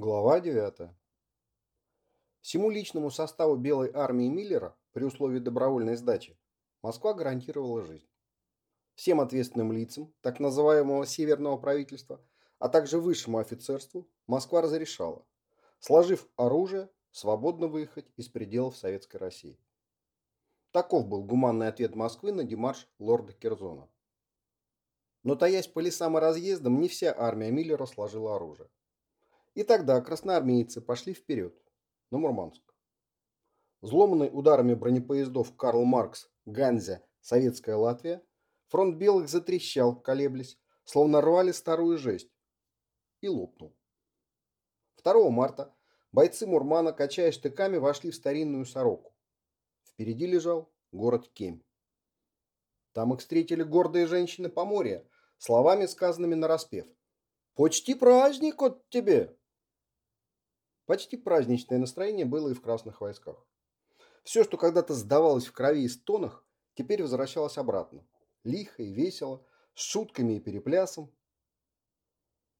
Глава 9. Всему личному составу Белой армии Миллера при условии добровольной сдачи Москва гарантировала жизнь. Всем ответственным лицам так называемого Северного правительства, а также высшему офицерству Москва разрешала, сложив оружие, свободно выехать из пределов Советской России. Таков был гуманный ответ Москвы на демарш лорда Керзона. Но таясь по лесам и разъездам, не вся армия Миллера сложила оружие. И тогда красноармейцы пошли вперед, на Мурманск. Взломанный ударами бронепоездов Карл Маркс, Ганзя, Советская Латвия, фронт белых затрещал, колеблясь, словно рвали старую жесть, и лопнул. 2 марта бойцы Мурмана, качая штыками, вошли в старинную сороку. Впереди лежал город Кемь. Там их встретили гордые женщины Поморья, словами, сказанными на распев. «Почти праздник от тебе!» Почти праздничное настроение было и в красных войсках. Все, что когда-то сдавалось в крови и стонах, теперь возвращалось обратно. Лихо и весело, с шутками и переплясом.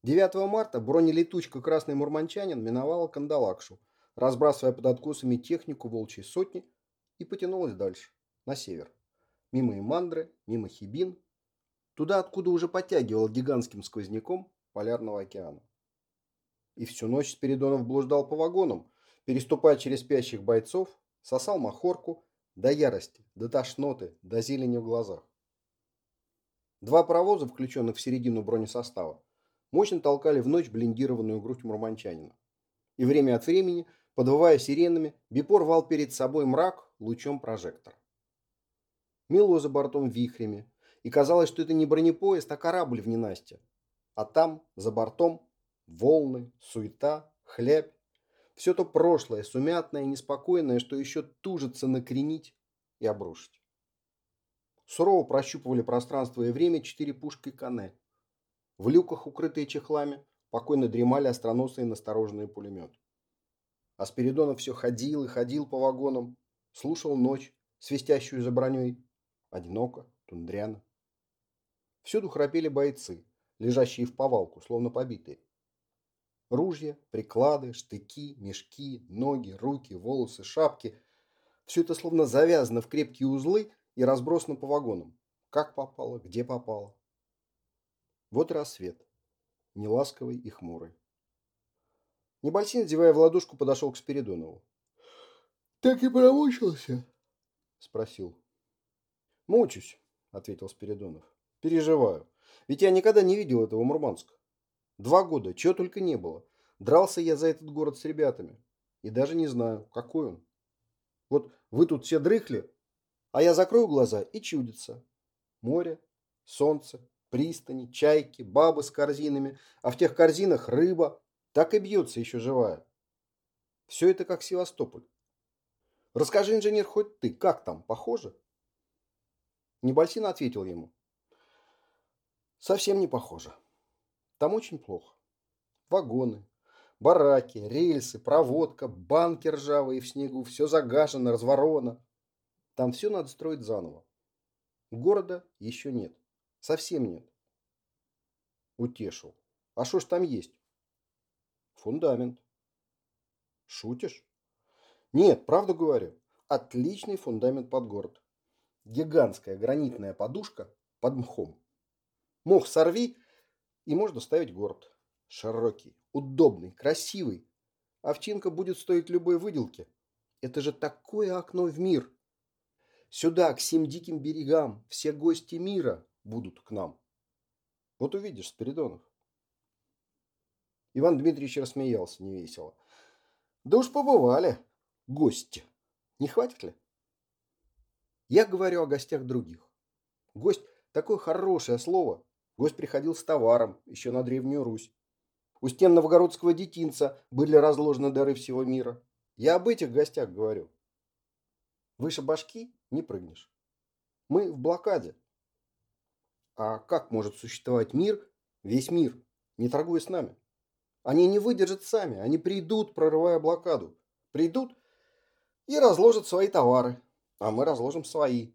9 марта бронелетучка «Красный Мурманчанин» миновала Кандалакшу, разбрасывая под откосами технику волчьей сотни и потянулась дальше, на север. Мимо Имандры, мимо Хибин, туда, откуда уже подтягивал гигантским сквозняком Полярного океана. И всю ночь Спиридонов блуждал по вагонам, переступая через спящих бойцов, сосал махорку до ярости, до тошноты, до зелени в глазах. Два паровоза, включенных в середину бронесостава, мощно толкали в ночь блиндированную грудь мурманчанина. И время от времени, подвывая сиренами, Бипор рвал перед собой мрак лучом прожектора. Мело за бортом вихрями, и казалось, что это не бронепоезд, а корабль в ненастье. А там, за бортом, волны, суета, хлеб. Все то прошлое, сумятное и неспокойное, что еще тужится накренить и обрушить. Сурово прощупывали пространство и время четыре пушки Кане. В люках, укрытые чехлами, покойно дремали остроносые настороженные пулеметы. А Спиридонов все ходил и ходил по вагонам, слушал ночь, свистящую за броней. Одиноко, тундряно. Всюду храпели бойцы, лежащие в повалку, словно побитые. Ружья, приклады, штыки, мешки, ноги, руки, волосы, шапки. Все это словно завязано в крепкие узлы и разбросано по вагонам. Как попало, где попало. Вот рассвет. Неласковый и хмурый. Небольсин, зевая в ладошку, подошел к Спиридонову. «Так и промучился?» – спросил. «Мучусь», – ответил Спиридонов. «Переживаю. Ведь я никогда не видел этого Мурманска. Два года, чего только не было. Дрался я за этот город с ребятами. И даже не знаю, какой он. Вот вы тут все дрыхли, а я закрою глаза и чудится. Море, солнце, пристани, чайки, бабы с корзинами, а в тех корзинах рыба. Так и бьется еще живая. Все это как Севастополь. Расскажи, инженер, хоть ты, как там, похоже? Небольсин ответил ему. Совсем не похоже. Там очень плохо. Вагоны, бараки, рельсы, проводка, банки ржавые в снегу, все загажено, разворовано. Там все надо строить заново. Города еще нет. Совсем нет. Утешил. А что ж там есть? Фундамент. Шутишь? Нет, правду говорю. Отличный фундамент под город. Гигантская гранитная подушка под мхом. Мох сорви и можно ставить город. Широкий, удобный, красивый. Овчинка будет стоить любой выделки. Это же такое окно в мир. Сюда, к всем диким берегам, все гости мира будут к нам. Вот увидишь, Спиридонов. Иван Дмитриевич рассмеялся невесело. Да уж побывали гости. Не хватит ли? Я говорю о гостях других. Гость – такое хорошее слово, Гость приходил с товаром, еще на Древнюю Русь. У стен новгородского детинца были разложены дары всего мира. Я об этих гостях говорю. Выше башки не прыгнешь. Мы в блокаде. А как может существовать мир, весь мир, не торгуя с нами? Они не выдержат сами, они придут, прорывая блокаду. Придут и разложат свои товары, а мы разложим свои.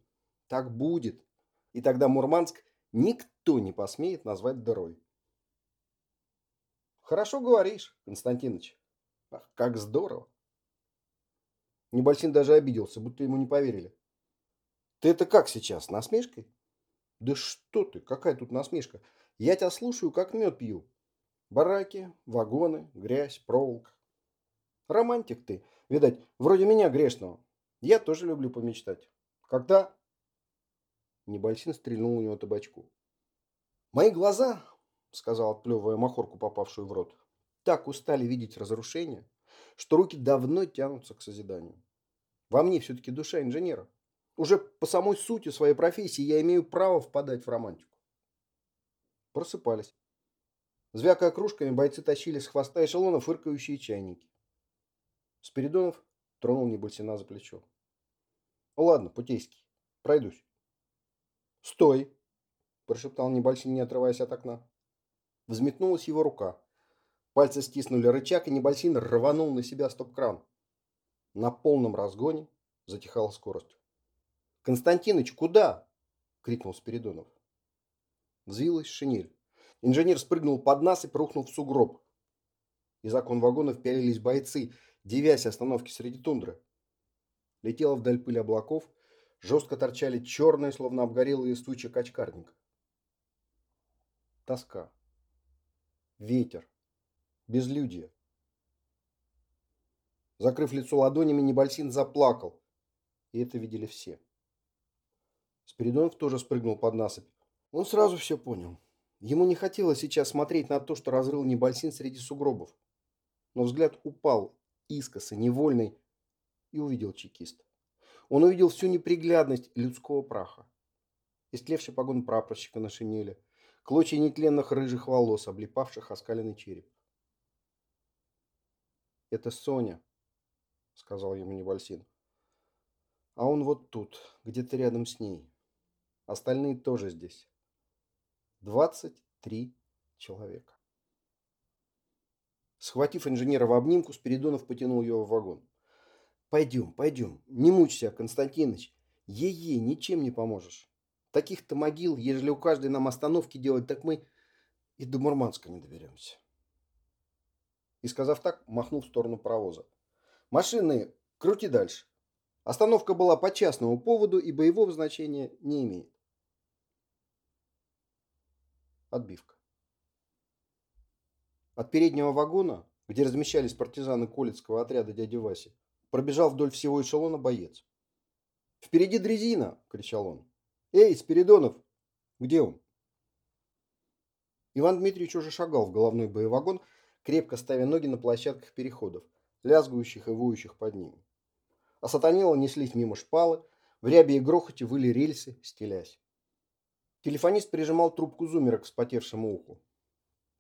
Так будет. И тогда Мурманск никто не посмеет назвать дырой. Хорошо говоришь, Константинович. Ах, как здорово. Небольсин даже обиделся, будто ему не поверили. Ты это как сейчас, насмешкой? Да что ты, какая тут насмешка? Я тебя слушаю, как мед пью. Бараки, вагоны, грязь, проволока. Романтик ты, видать, вроде меня грешного. Я тоже люблю помечтать. Когда? Небольсин стрельнул у него табачку. Мои глаза, сказал, отплевывая махорку, попавшую в рот, так устали видеть разрушение, что руки давно тянутся к созиданию. Во мне все-таки душа инженера. Уже по самой сути своей профессии я имею право впадать в романтику. Просыпались. Звякая кружками, бойцы тащили с хвоста эшелона фыркающие чайники. Спиридонов тронул Небольсина за плечо. «Ну ладно, Путейский, пройдусь». «Стой!» – прошептал Небольсин, не отрываясь от окна. Взметнулась его рука. Пальцы стиснули рычаг, и Небольсин рванул на себя стоп-кран. На полном разгоне затихала скорость. «Константиныч, куда?» – крикнул Спиридонов. Взвилась шинель. Инженер спрыгнул под нас и рухнул в сугроб. Из окон вагона впялились бойцы, девясь остановки среди тундры. Летела вдаль пыль облаков, жестко торчали черные, словно обгорелые стучи качкарника. Тоска. Ветер. Безлюдье. Закрыв лицо ладонями, Небольсин заплакал. И это видели все. Спиридонов тоже спрыгнул под насыпь. Он сразу все понял. Ему не хотелось сейчас смотреть на то, что разрыл Небольсин среди сугробов. Но взгляд упал искоса, невольный, и увидел чекист. Он увидел всю неприглядность людского праха. Истлевший погон прапорщика на шинели, клочья нетленных рыжих волос, облипавших оскаленный череп. «Это Соня», — сказал ему Невальсин. «А он вот тут, где-то рядом с ней. Остальные тоже здесь. Двадцать три человека». Схватив инженера в обнимку, Спиридонов потянул его в вагон. «Пойдем, пойдем. Не мучься, Константиныч. Ей-ей, ничем не поможешь. Таких-то могил, ежели у каждой нам остановки делать, так мы и до Мурманска не доберемся». И, сказав так, махнул в сторону паровоза. «Машины, крути дальше. Остановка была по частному поводу и боевого значения не имеет». Отбивка. От переднего вагона, где размещались партизаны Колецкого отряда дяди Васи, пробежал вдоль всего эшелона боец. «Впереди дрезина!» – кричал он. «Эй, Спиридонов! Где он?» Иван Дмитриевич уже шагал в головной боевагон, крепко ставя ноги на площадках переходов, лязгующих и воющих под ними. А сатанело неслись мимо шпалы, в рябе и грохоте выли рельсы, стелясь. Телефонист прижимал трубку зумера к вспотевшему уху.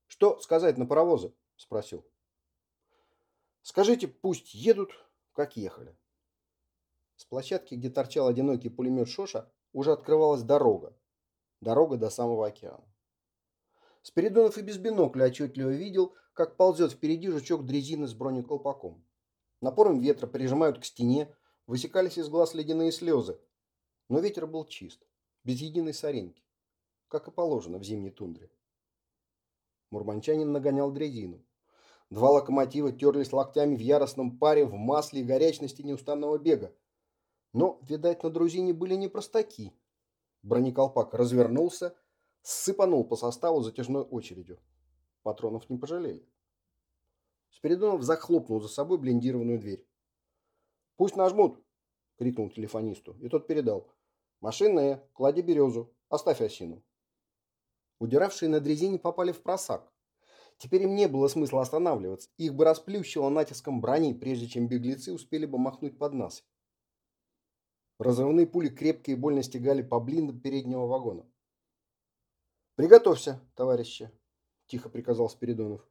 «Что сказать на паровозы?» – спросил. «Скажите, пусть едут, как ехали. С площадки, где торчал одинокий пулемет Шоша, уже открывалась дорога. Дорога до самого океана. Спиридонов и без бинокля отчетливо видел, как ползет впереди жучок дрезины с бронеколпаком. Напором ветра прижимают к стене, высекались из глаз ледяные слезы. Но ветер был чист, без единой соринки, как и положено в зимней тундре. Мурманчанин нагонял дрезину. Два локомотива терлись локтями в яростном паре, в масле и горячности неустанного бега. Но, видать, на друзине были не простаки. Бронеколпак развернулся, сыпанул по составу затяжной очередью. Патронов не пожалели. Спиридонов захлопнул за собой блиндированную дверь. «Пусть нажмут!» — крикнул телефонисту, и тот передал. «Машинная, клади березу, оставь осину». Удиравшие на дрезине попали в просак. Теперь им не было смысла останавливаться. Их бы расплющило натиском брони, прежде чем беглецы успели бы махнуть под нас. Разрывные пули крепко и больно стегали по блиндам переднего вагона. «Приготовься, товарищи!» – тихо приказал Спиридонов.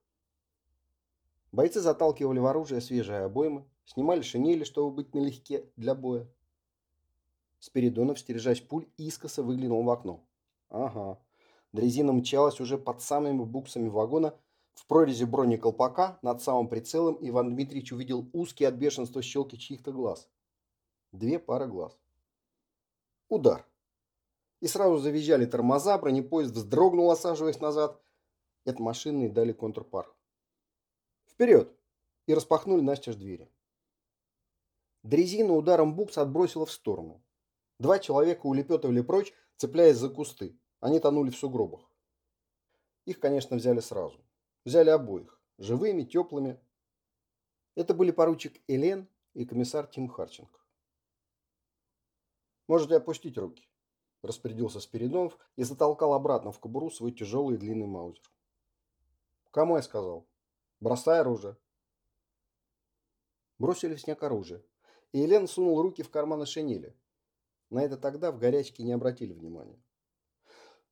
Бойцы заталкивали в оружие свежие обоймы, снимали шинели, чтобы быть налегке для боя. Спиридонов, стережась пуль, искоса выглянул в окно. Ага, дрезина мчалась уже под самыми буксами вагона, в прорези бронеколпака над самым прицелом Иван Дмитриевич увидел узкие от бешенства щелки чьих-то глаз. Две пары глаз. Удар. И сразу завизжали тормоза, бронепоезд вздрогнул, осаживаясь назад. Это машины дали контрпар. Вперед! И распахнули настежь двери. Дрезина ударом букс отбросила в сторону. Два человека улепетывали прочь, цепляясь за кусты. Они тонули в сугробах. Их, конечно, взяли сразу. Взяли обоих. Живыми, теплыми. Это были поручик Элен и комиссар Тим Харченко. «Можете опустить руки», – распорядился Спиридонов и затолкал обратно в кобуру свой тяжелый длинный маузер. «Кому я сказал? Бросай оружие». Бросили в снег оружие, и Елен сунул руки в карманы шинели. На это тогда в горячке не обратили внимания.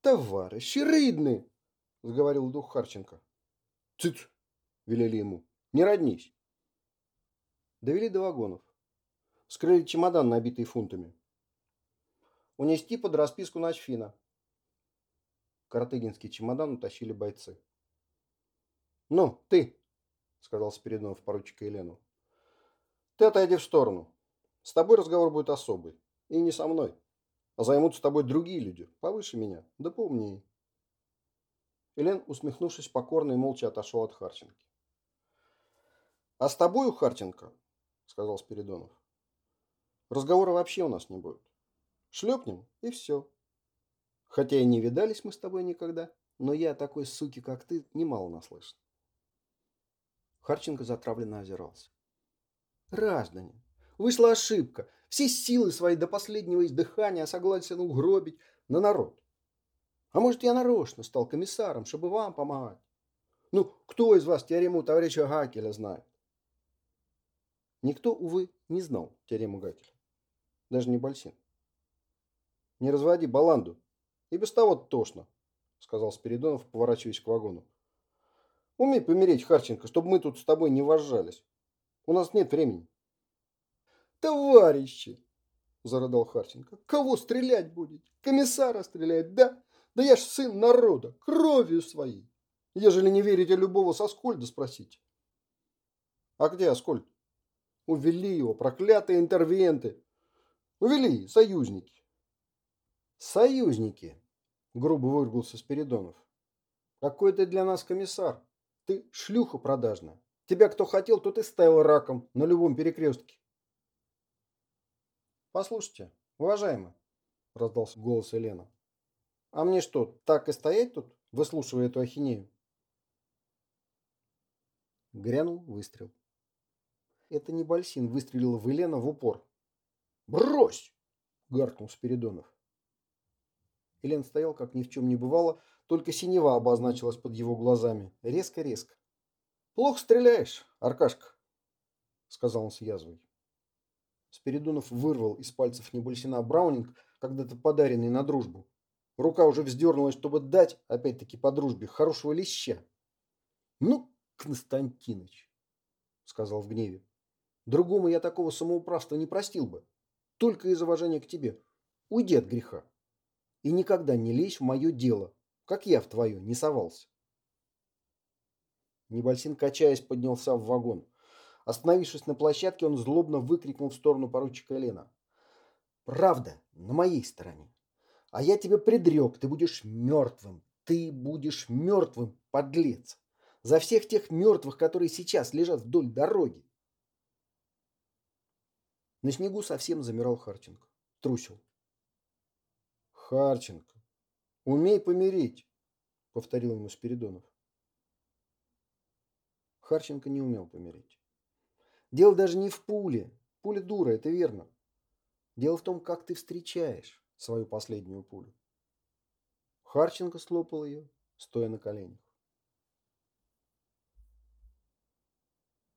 «Товарищи рыдны!» – заговорил дух Харченко. «Цыц!» – велели ему. «Не роднись!» Довели до вагонов. Скрыли чемодан, набитый фунтами. Унести под расписку Ночфина. Каратыгинский чемодан утащили бойцы. «Ну, ты!» – сказал Спиридонов поручика Елену. «Ты отойди в сторону. С тобой разговор будет особый. И не со мной. А займутся тобой другие люди, повыше меня, да поумнее». Елен, усмехнувшись покорно и молча отошел от Харченки. «А с тобою, Харченко, — сказал Спиридонов, — разговора вообще у нас не будет. Шлепнем, и все. Хотя и не видались мы с тобой никогда, но я такой суки, как ты, немало наслышан. Харченко затравленно озирался. Граждане, вышла ошибка. Все силы свои до последнего издыхания согласен угробить на народ. А может, я нарочно стал комиссаром, чтобы вам помогать? Ну, кто из вас теорему товарища Гакеля знает? Никто, увы, не знал теорему Гакеля. Даже не Бальсин. Не разводи баланду. И без того тошно, сказал Спиридонов, поворачиваясь к вагону. Умей помереть, Харченко, чтобы мы тут с тобой не вожжались. У нас нет времени. Товарищи, зарыдал Харченко, кого стрелять будете? Комиссара стрелять, да? Да я ж сын народа, кровью своей. Ежели не верите любого со Скольда, спросите. А где Аскольд? Увели его, проклятые интервенты. Увели, союзники. «Союзники!» – грубо выругался Спиридонов. «Какой ты для нас комиссар? Ты шлюха продажная. Тебя кто хотел, тот и ставил раком на любом перекрестке». «Послушайте, уважаемый», – раздался голос Елена. «А мне что, так и стоять тут, выслушивая эту ахинею?» Грянул выстрел. Это не Бальсин выстрелил в Елена в упор. «Брось!» – гаркнул Спиридонов. Элен стоял, как ни в чем не бывало, только синева обозначилась под его глазами. Резко-резко. «Плохо стреляешь, Аркашка», — сказал он с язвой. Спиридонов вырвал из пальцев Небольсина Браунинг, когда-то подаренный на дружбу. Рука уже вздернулась, чтобы дать, опять-таки по дружбе, хорошего леща. «Ну, Константиныч», — сказал в гневе, — «другому я такого самоуправства не простил бы. Только из уважения к тебе. Уйди от греха». И никогда не лезь в мое дело, как я в твое не совался. Небольсин, качаясь, поднялся в вагон. Остановившись на площадке, он злобно выкрикнул в сторону поручика Елена. «Правда на моей стороне. А я тебя предрек, ты будешь мертвым. Ты будешь мертвым, подлец. За всех тех мертвых, которые сейчас лежат вдоль дороги. На снегу совсем замирал Харченко. Трусил. Харченко, умей помирить, повторил ему Спиридонов. Харченко не умел помирить. Дело даже не в пуле. Пуля дура, это верно. Дело в том, как ты встречаешь свою последнюю пулю. Харченко слопал ее, стоя на коленях.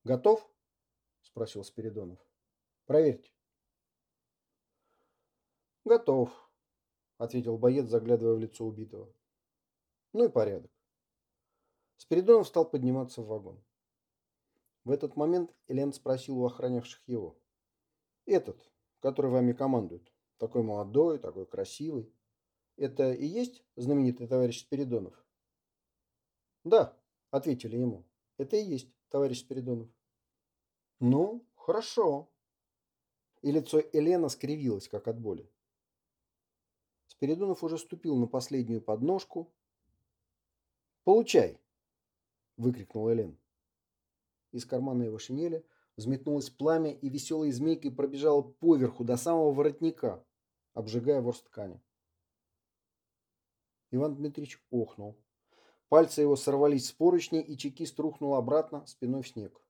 «Готов?» – спросил Спиридонов. «Проверьте». «Готов», ответил боец, заглядывая в лицо убитого. Ну и порядок. Спиридонов стал подниматься в вагон. В этот момент Элен спросил у охранявших его. «Этот, который вами командует, такой молодой, такой красивый, это и есть знаменитый товарищ Спиридонов?» «Да», — ответили ему, — «это и есть товарищ Спиридонов». «Ну, хорошо». И лицо Елена скривилось, как от боли. Спиридонов уже ступил на последнюю подножку. «Получай!» – выкрикнул Элен. Из кармана его шинели взметнулось пламя и веселой змейкой пробежало поверху до самого воротника, обжигая ворс ткани. Иван Дмитриевич охнул. Пальцы его сорвались с поручней, и чекист рухнул обратно спиной в снег.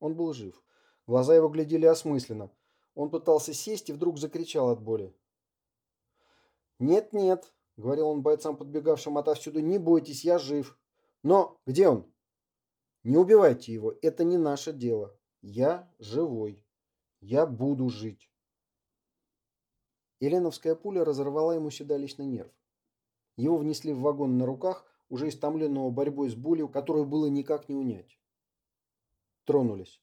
Он был жив. Глаза его глядели осмысленно. Он пытался сесть и вдруг закричал от боли. «Нет-нет», — говорил он бойцам, подбегавшим отовсюду, — «не бойтесь, я жив. Но где он?» «Не убивайте его, это не наше дело. Я живой. Я буду жить». Еленовская пуля разорвала ему седалищный нерв. Его внесли в вагон на руках, уже истомленного борьбой с болью, которую было никак не унять. Тронулись.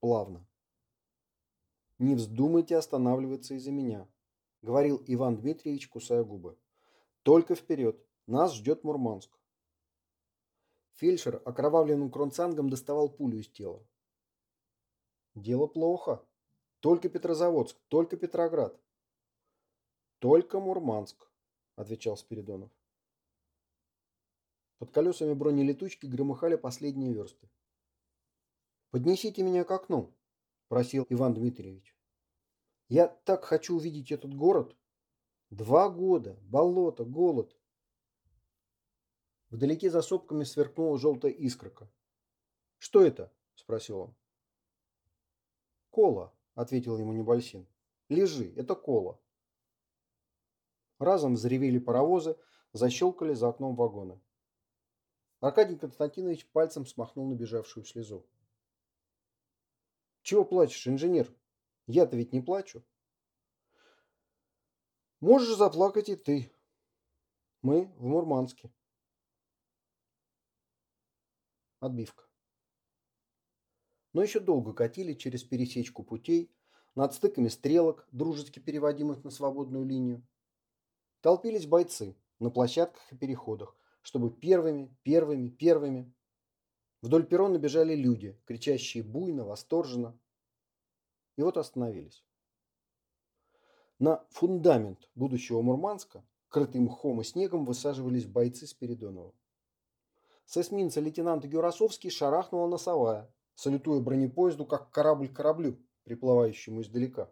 Плавно. «Не вздумайте останавливаться из-за меня», — говорил Иван Дмитриевич, кусая губы. «Только вперед. Нас ждет Мурманск». Фельдшер окровавленным кронцангом доставал пулю из тела. «Дело плохо. Только Петрозаводск, только Петроград». «Только Мурманск», — отвечал Спиридонов. Под колесами бронелетучки громыхали последние версты. «Поднесите меня к окну», – просил Иван Дмитриевич. «Я так хочу увидеть этот город. Два года, болото, голод». Вдалеке за сопками сверкнула желтая искорка. «Что это?» – спросил он. «Кола», – ответил ему Небольсин. «Лежи, это кола». Разом взревели паровозы, защелкали за окном вагона. Аркадий Константинович пальцем смахнул набежавшую слезу. Чего плачешь, инженер? Я-то ведь не плачу. Можешь заплакать и ты. Мы в Мурманске. Отбивка. Но еще долго катили через пересечку путей, над стыками стрелок, дружески переводимых на свободную линию. Толпились бойцы на площадках и переходах, чтобы первыми, первыми, первыми Вдоль перрона бежали люди, кричащие буйно, восторженно. И вот остановились. На фундамент будущего Мурманска, крытый мхом и снегом, высаживались бойцы Спиридонова. С эсминца лейтенанта Гюрасовский шарахнула носовая, салютуя бронепоезду, как корабль кораблю, приплывающему издалека.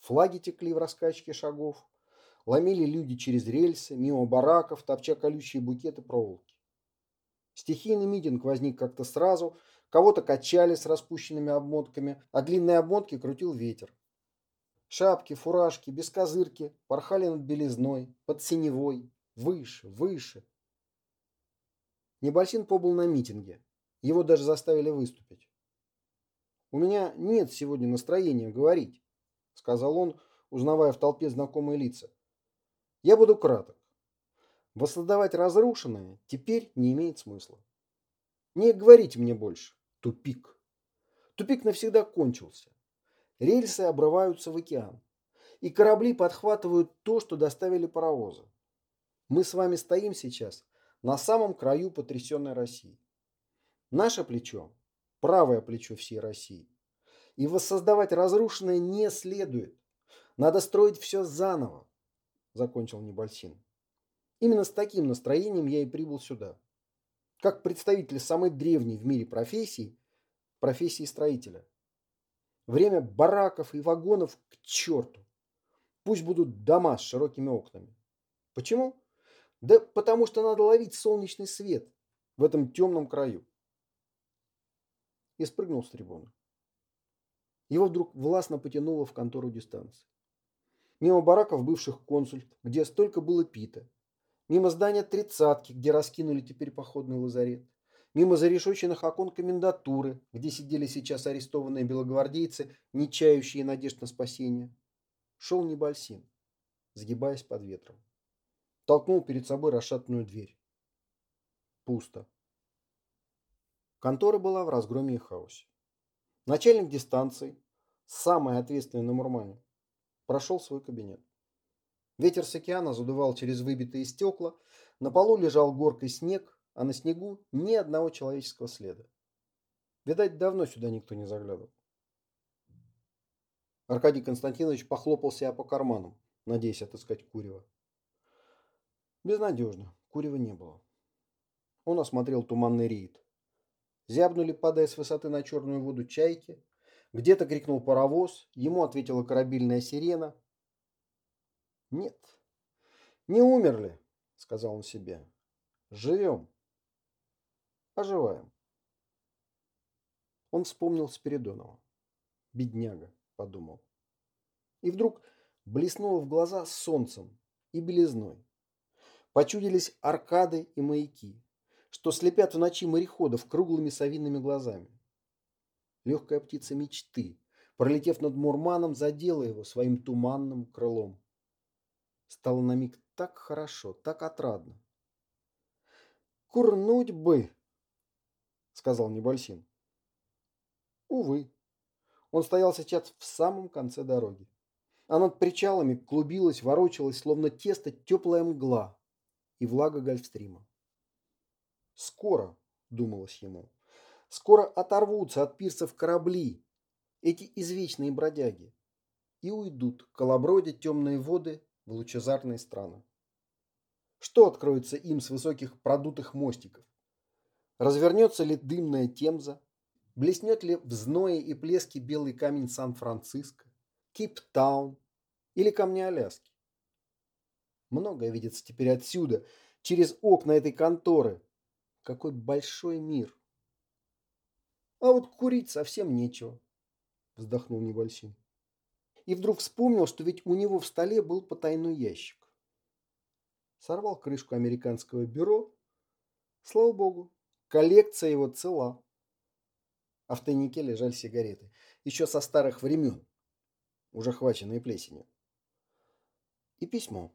Флаги текли в раскачке шагов, ломили люди через рельсы, мимо бараков, топча колючие букеты проволоки. Стихийный митинг возник как-то сразу, кого-то качали с распущенными обмотками, а длинные обмотки крутил ветер. Шапки, фуражки, бескозырки порхали над белизной, под синевой, выше, выше. Небольсин побыл на митинге. Его даже заставили выступить. «У меня нет сегодня настроения говорить», — сказал он, узнавая в толпе знакомые лица. «Я буду краток. Воссоздавать разрушенное теперь не имеет смысла. Не говорите мне больше. Тупик. Тупик навсегда кончился. Рельсы обрываются в океан. И корабли подхватывают то, что доставили паровозы. Мы с вами стоим сейчас на самом краю потрясенной России. Наше плечо – правое плечо всей России. И воссоздавать разрушенное не следует. Надо строить все заново, закончил Небольсин. Именно с таким настроением я и прибыл сюда. Как представитель самой древней в мире профессии, профессии строителя. Время бараков и вагонов к черту. Пусть будут дома с широкими окнами. Почему? Да потому что надо ловить солнечный свет в этом темном краю. И спрыгнул с трибуны. Его вдруг властно потянуло в контору дистанции. Мимо бараков бывших консульств, где столько было пита, Мимо здания тридцатки, где раскинули теперь походный лазарет. Мимо зарешоченных окон комендатуры, где сидели сейчас арестованные белогвардейцы, не чающие надежд на спасение. Шел Небольсин, сгибаясь под ветром. Толкнул перед собой расшатанную дверь. Пусто. Контора была в разгроме и хаосе. Начальник дистанции, самый ответственный на Мурмане, прошел свой кабинет. Ветер с океана задувал через выбитые стекла, на полу лежал горкой снег, а на снегу ни одного человеческого следа. Видать, давно сюда никто не заглядывал. Аркадий Константинович похлопал себя по карманам, надеясь отыскать курева. Безнадежно, курева не было. Он осмотрел туманный рейд. Зябнули, падая с высоты на черную воду чайки. Где-то крикнул паровоз, ему ответила корабельная сирена. Нет, не умерли, сказал он себе. Живем. Оживаем. Он вспомнил Спиридонова. Бедняга, подумал. И вдруг блеснуло в глаза солнцем и белизной. Почудились аркады и маяки, что слепят в ночи мореходов круглыми совиными глазами. Легкая птица мечты, пролетев над Мурманом, задела его своим туманным крылом. Стало на миг так хорошо, так отрадно. «Курнуть бы!» — сказал Небольсин. Увы, он стоял сейчас в самом конце дороги. А над причалами клубилась, ворочалась, словно тесто, теплая мгла и влага гольфстрима. Скоро, думалось ему, скоро оторвутся от пирсов корабли, эти извечные бродяги, и уйдут, колобродя темные воды в лучезарные страны. Что откроется им с высоких продутых мостиков? Развернется ли дымная темза? Блеснет ли в зное и плеске белый камень Сан-Франциско, Кейптаун или камни Аляски? Многое видится теперь отсюда, через окна этой конторы. Какой большой мир. А вот курить совсем нечего, вздохнул Небольсин. И вдруг вспомнил, что ведь у него в столе был потайной ящик. Сорвал крышку американского бюро. Слава богу, коллекция его цела. А в тайнике лежали сигареты. Еще со старых времен, уже хваченные плесенью. И письмо.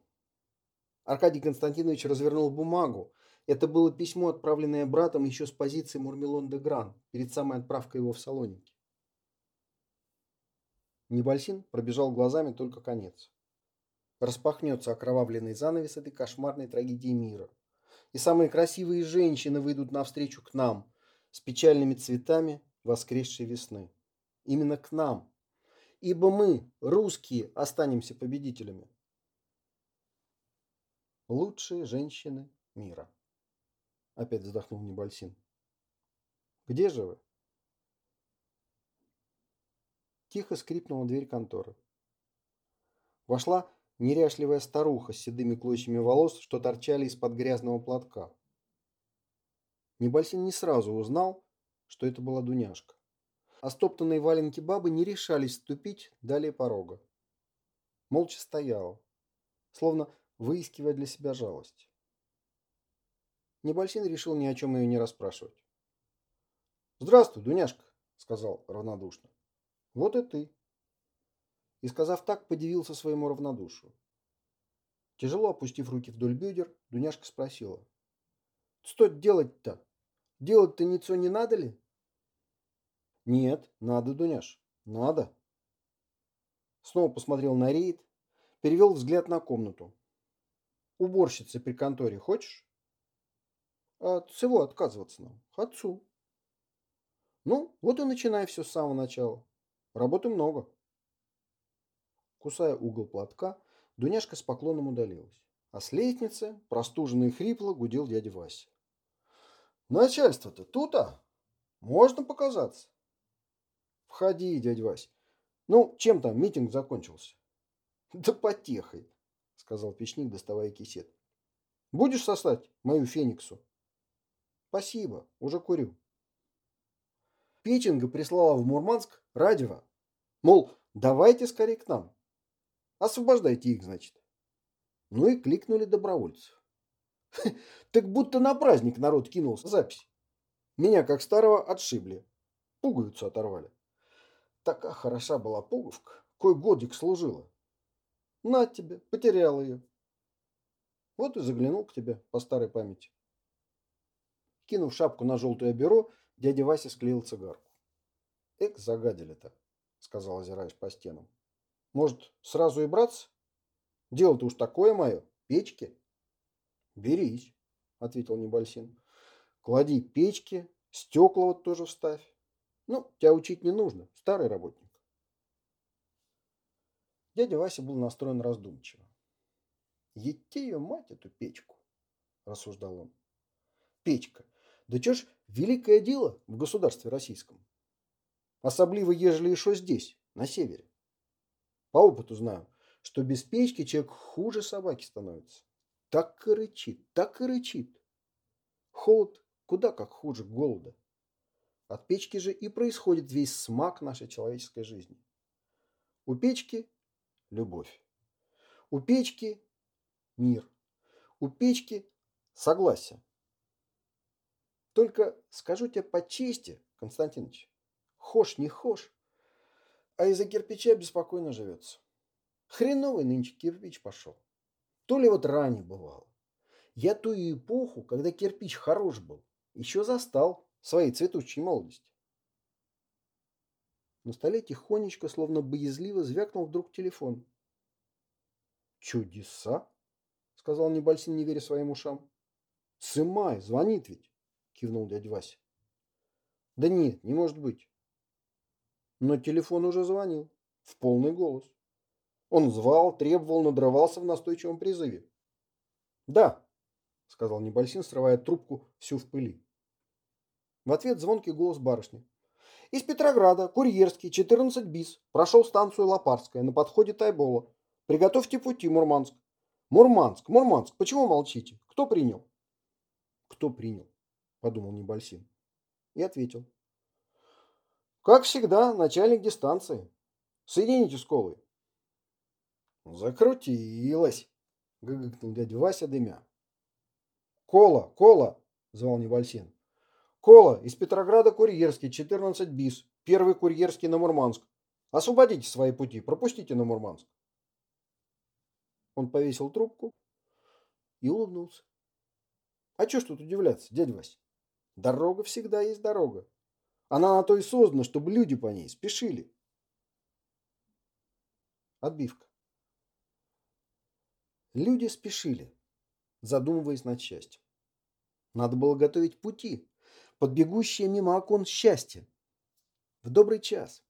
Аркадий Константинович развернул бумагу. Это было письмо, отправленное братом еще с позиции Мурмелон де Гран, перед самой отправкой его в Салоники. Небольсин пробежал глазами только конец. Распахнется окровавленный занавес этой кошмарной трагедии мира. И самые красивые женщины выйдут навстречу к нам с печальными цветами воскресшей весны. Именно к нам. Ибо мы, русские, останемся победителями. Лучшие женщины мира. Опять вздохнул Небольсин. Где же вы? Тихо скрипнула дверь конторы. Вошла неряшливая старуха с седыми клочьями волос, что торчали из-под грязного платка. Небольсин не сразу узнал, что это была Дуняшка. А стоптанные валенки бабы не решались ступить далее порога. Молча стояла, словно выискивая для себя жалость. Небольсин решил ни о чем ее не расспрашивать. «Здравствуй, Дуняшка», — сказал равнодушно. «Вот и ты». И, сказав так, подивился своему равнодушию. Тяжело опустив руки вдоль бедер, Дуняшка спросила. «Что делать-то? Делать-то ничего не надо ли?» Нет, надо, Дуняш, надо. Снова посмотрел на рейд, перевел взгляд на комнату. Уборщицы при конторе хочешь? От всего отказываться нам. Отцу. Ну, вот и начинай все с самого начала. Работы много. Кусая угол платка, Дуняшка с поклоном удалилась. А с лестницы, простуженный и хрипло, гудел дядя Вася. Начальство-то тут-а? Можно показаться? Входи, дядя Вась. Ну, чем там митинг закончился? Да потехой, сказал печник, доставая кисет. Будешь сосать мою фениксу? Спасибо, уже курю. Печенга прислала в Мурманск радио. Мол, давайте скорее к нам. Освобождайте их, значит. Ну и кликнули добровольцев. Так будто на праздник народ кинулся запись. Меня, как старого, отшибли. Пуговицу оторвали. Такая хороша была пуговка, кой годик служила. На тебе, потерял ее. Вот и заглянул к тебе по старой памяти. Кинув шапку на желтое бюро, дядя Вася склеил цигарку. Эк, загадили-то, сказал, озираясь по стенам. Может, сразу и браться? Дело-то уж такое мое, печки. Берись, ответил Небольсин. Клади печки, стекла вот тоже вставь. Ну, тебя учить не нужно, старый работник. Дядя Вася был настроен раздумчиво. «Едьте ее мать, эту печку!» – рассуждал он. «Печка, Да чё ж великое дело в государстве российском. Особливо, ежели шо здесь, на севере. По опыту знаю, что без печки человек хуже собаки становится. Так и рычит, так и рычит. Холод куда как хуже голода. От печки же и происходит весь смак нашей человеческой жизни. У печки – любовь. У печки – мир. У печки – согласие. Только скажу тебе по чести, Константинович, хошь не хошь, а из-за кирпича беспокойно живется. Хреновый нынче кирпич пошел. То ли вот ранее бывало. Я ту эпоху, когда кирпич хорош был, еще застал своей цветущей молодости. На столе тихонечко, словно боязливо, звякнул вдруг телефон. «Чудеса!» — сказал Небольсин, не веря своим ушам. «Сымай, звонит ведь!» — кивнул дядя Вася. «Да нет, не может быть!» Но телефон уже звонил, в полный голос. Он звал, требовал, надрывался в настойчивом призыве. «Да», — сказал Небольсин, срывая трубку всю в пыли. В ответ звонкий голос барышни. Из Петрограда, курьерский, 14 бис. Прошел станцию Лопарская, на подходе Тайбола. Приготовьте пути, Мурманск. Мурманск, Мурманск, почему молчите? Кто принял? Кто принял? Подумал Небольсин. И ответил. Как всегда, начальник дистанции. Соедините с Колой. Закрутилась, гыгыкнул дядя Вася дымя. Кола, Кола, звал Небольсин. Кола, из Петрограда курьерский, 14 бис. Первый курьерский на Мурманск. Освободите свои пути, пропустите на Мурманск. Он повесил трубку и улыбнулся. А что ж тут удивляться, дядя Вась? Дорога всегда есть дорога. Она на то и создана, чтобы люди по ней спешили. Отбивка. Люди спешили, задумываясь над счастьем. Надо было готовить пути, под бегущее мимо окон счастье. В добрый час,